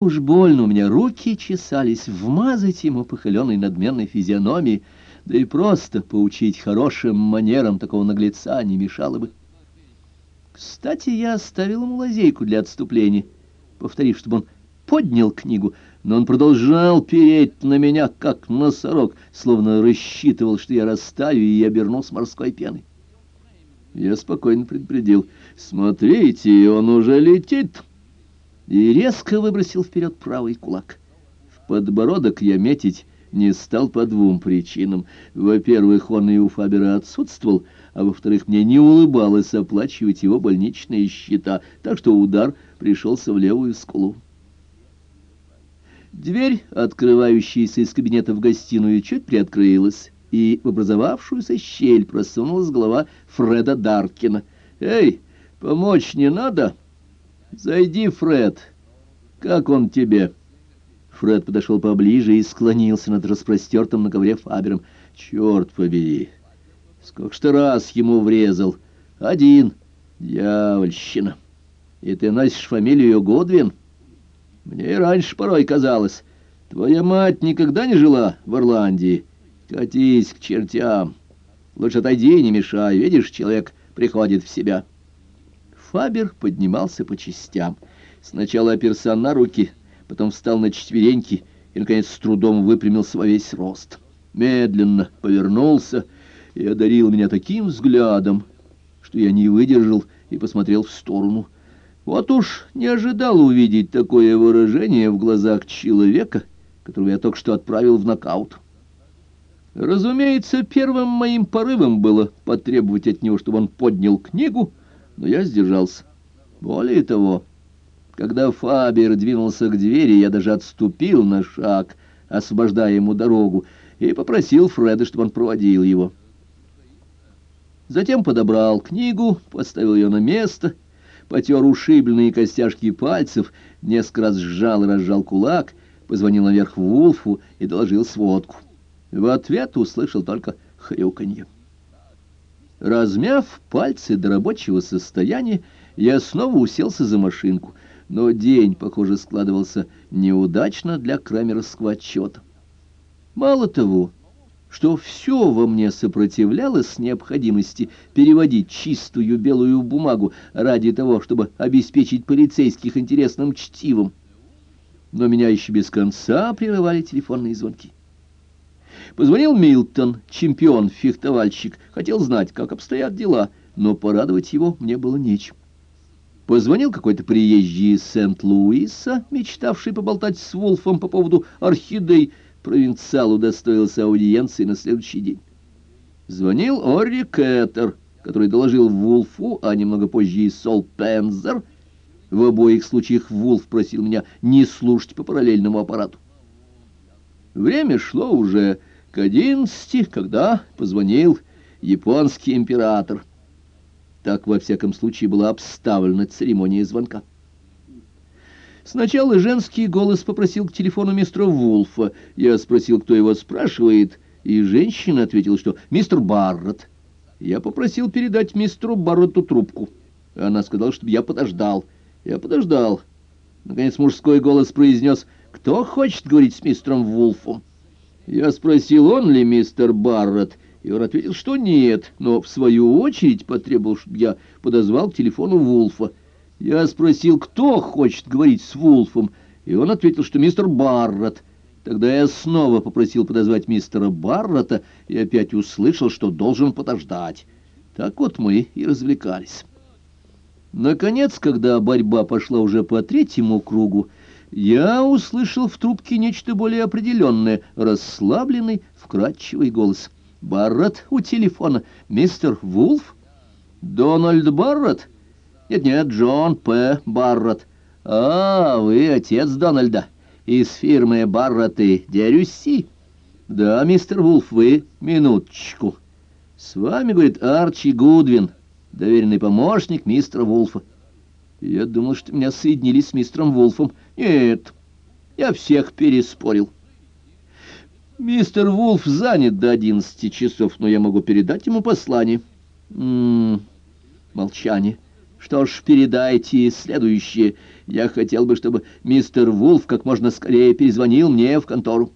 Уж больно у меня руки чесались вмазать ему по холеной надменной физиономии, да и просто поучить хорошим манерам такого наглеца не мешало бы. Кстати, я оставил ему лазейку для отступления, повторив, чтобы он поднял книгу, но он продолжал переть на меня, как носорог, словно рассчитывал, что я растаю и оберну с морской пеной. Я спокойно предупредил. «Смотрите, он уже летит!» И резко выбросил вперед правый кулак. В подбородок я метить не стал по двум причинам. Во-первых, он и у Фабера отсутствовал, а во-вторых, мне не улыбалось оплачивать его больничные счета, так что удар пришелся в левую скулу. Дверь, открывающаяся из кабинета в гостиную, чуть приоткрылась, и в образовавшуюся щель просунулась голова Фреда Даркина. «Эй, помочь не надо?» «Зайди, Фред. Как он тебе?» Фред подошел поближе и склонился над распростертым на ковре Фабером. «Черт побери! Сколько ж раз ему врезал? Один. Дьявольщина! И ты носишь фамилию Годвин? Мне и раньше порой казалось. Твоя мать никогда не жила в Ирландии. Катись к чертям. Лучше отойди, не мешай. Видишь, человек приходит в себя». Фабер поднимался по частям. Сначала оперся на руки, потом встал на четвереньки и, наконец, с трудом выпрямился во весь рост. Медленно повернулся и одарил меня таким взглядом, что я не выдержал и посмотрел в сторону. Вот уж не ожидал увидеть такое выражение в глазах человека, которого я только что отправил в нокаут. Разумеется, первым моим порывом было потребовать от него, чтобы он поднял книгу, но я сдержался. Более того, когда Фабер двинулся к двери, я даже отступил на шаг, освобождая ему дорогу, и попросил Фреда, чтобы он проводил его. Затем подобрал книгу, поставил ее на место, потер ушибленные костяшки пальцев, несколько раз сжал и разжал кулак, позвонил наверх Вулфу и доложил сводку. В ответ услышал только хрюканье. Размяв пальцы до рабочего состояния, я снова уселся за машинку, но день, похоже, складывался неудачно для крамеровского отчета. Мало того, что все во мне сопротивлялось необходимости переводить чистую белую бумагу ради того, чтобы обеспечить полицейских интересным чтивом, но меня еще без конца прерывали телефонные звонки. Позвонил Милтон, чемпион-фехтовальщик, хотел знать, как обстоят дела, но порадовать его мне было нечем. Позвонил какой-то приезжий из Сент-Луиса, мечтавший поболтать с Волфом по поводу орхидей. Провинциал удостоился аудиенции на следующий день. Звонил Орри Кэттер, который доложил Вулфу, а немного позже и Сол Пензер. В обоих случаях Вулф просил меня не слушать по параллельному аппарату. Время шло уже к одиннадцати, когда позвонил японский император. Так, во всяком случае, была обставлена церемония звонка. Сначала женский голос попросил к телефону мистера Вулфа. Я спросил, кто его спрашивает, и женщина ответила, что мистер Барретт. Я попросил передать мистеру Барретту трубку. Она сказала, чтобы я подождал. Я подождал. Наконец мужской голос произнес «Кто хочет говорить с мистером Вулфом?» Я спросил, он ли мистер Барретт, и он ответил, что нет, но в свою очередь потребовал, чтобы я подозвал к телефону Вулфа. Я спросил, кто хочет говорить с Вулфом, и он ответил, что мистер Барретт. Тогда я снова попросил подозвать мистера Барретта и опять услышал, что должен подождать. Так вот мы и развлекались. Наконец, когда борьба пошла уже по третьему кругу, я услышал в трубке нечто более определенное, расслабленный, вкрадчивый голос. «Барретт у телефона. Мистер Вулф? Дональд Барретт? Нет-нет, Джон П. Барретт. А, вы отец Дональда из фирмы Барретт и Дерюси? Да, мистер Вулф, вы минуточку. С вами, говорит, Арчи Гудвин, доверенный помощник мистера Вулфа. Я думал, что меня соединили с мистером Вулфом. Нет, я всех переспорил. Мистер Вулф занят до одиннадцати часов, но я могу передать ему послание. М -м -м, молчание. Что ж, передайте следующее. Я хотел бы, чтобы мистер Вулф как можно скорее перезвонил мне в контору.